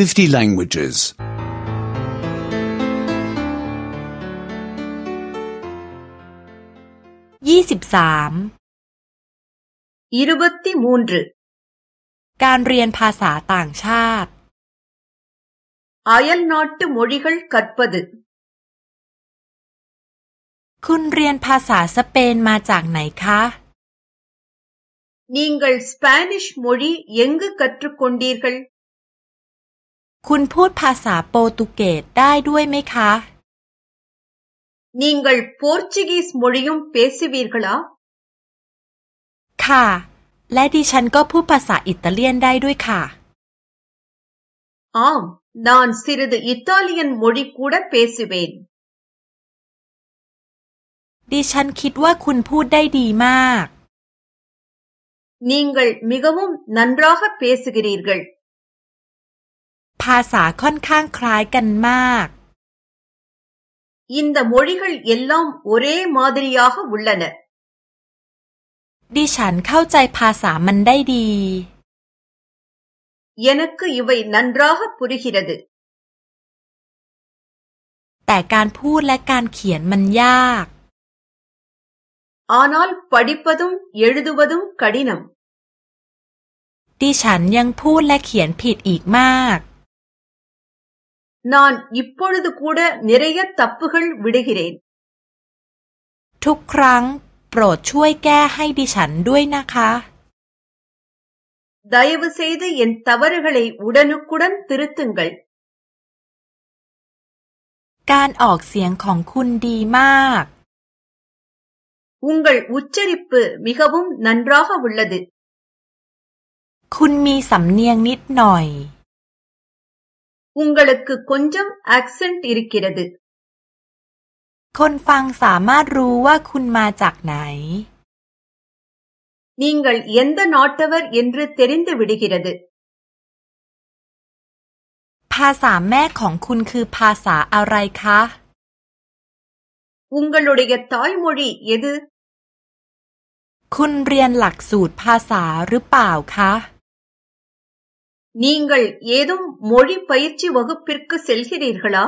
50 languages. 23ยี่สิบสามอิรุบการเรียนภาษาต่างชาติอายันนอตต์มอริกลคัดปัดคุณเรียนภาษาสเปนมาจากไหนคะนิงกลสเปนิชมอริยังกคัตรุคนดีร์กลคุณพูดภาษาโปรตุเกสได้ด้วยไหมคะนิ่งกัลโปรตุเกสมอริยมเพสซิวิร์กล่ะค่ะ และดิฉันก็พูดภาษาอิตาเลียนได้ด้วยค่ะอ๋อนอนสิรดอิตาเลียนมอริคูดเพสซิเวนดิฉันคิดว่าคุณพูดได้ดีมากนิ่งกัลมิกมุมนันรอกเพสซิกรีร์กัละภาษาค่อนข้างคล้ายกันมากยินดามดริกลเยลลอมโอเรมาดริยาห์บุลลันดิฉันเข้าใจภาษามันได้ดีเยนักกยอีวัยนันราห์ปุริคิรดแต่การพูดและการเขียนมันยากอานอลปฎิปดุมเยรดุบดุมคดีนัมดิฉันยังพูดและเขียนผิดอีกมาก ந ா்่ இ ப ் ப ொ ழ ด த ு கூட நிறைய தப்புகள் வ ด ட ு க ிนே ன ்ทุกครั้งโปรดช่วยแก้ให้ดิฉันด้วยนะคะได้ยิวเสียงิดเย็นทวารุกเลยอุดนุกุดันติรุตุงกัลการออกเสียงของคุณดีมากอุงกลวุจริปมิคบุมนันรอคาบุลลัดคุณมีสำเนียงนิดหน่อย உ ங ் க ள ก க ் க ு கொஞ்சம் அக்சென்ட் இ ர ு க ் க คนฟังสามารถรู้ว่าคุณมาจากไหนนิ่งกัลยันต์นอตเวอร์ยินรึเทรินต์วิดิกิรดุภาษาแม่ของคุณคือภาษาอะไรคะอุ้งกัลโอดิกต้อยมูรียดคุณเรียนหลักสูตรภาษาหรือเปล่าคะ நீங்கள் ஏதும் மொழி பயிற்சி வகுப்பிற்கு செல்கிறீர்களா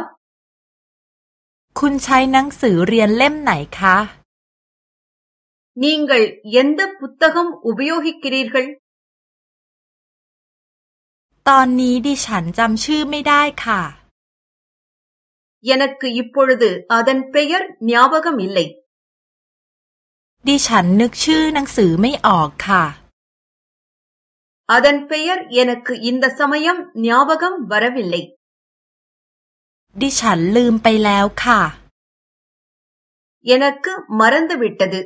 คุณใช้หนังสือเรียนเล่มไหนคะ நீங்கள் எந்த புத்தகம் உபயோகிக்கிறீர்கள் ตอนนี้ดิฉันจำชื่อไม่ได้ค่ะ எனக்கு இப்பொழுது அதன் பெயர் ஞாபகம் இல்லை ดิฉันนึกชื่อหนังสือไม่ออกค่ะ அதன் பெயர் எனக்கு இந்த சமயம் ஞாபகம் வரவில்லை ดิฉันลืมไปแล้วค่ะ எனக்கு மறந்துவிட்டது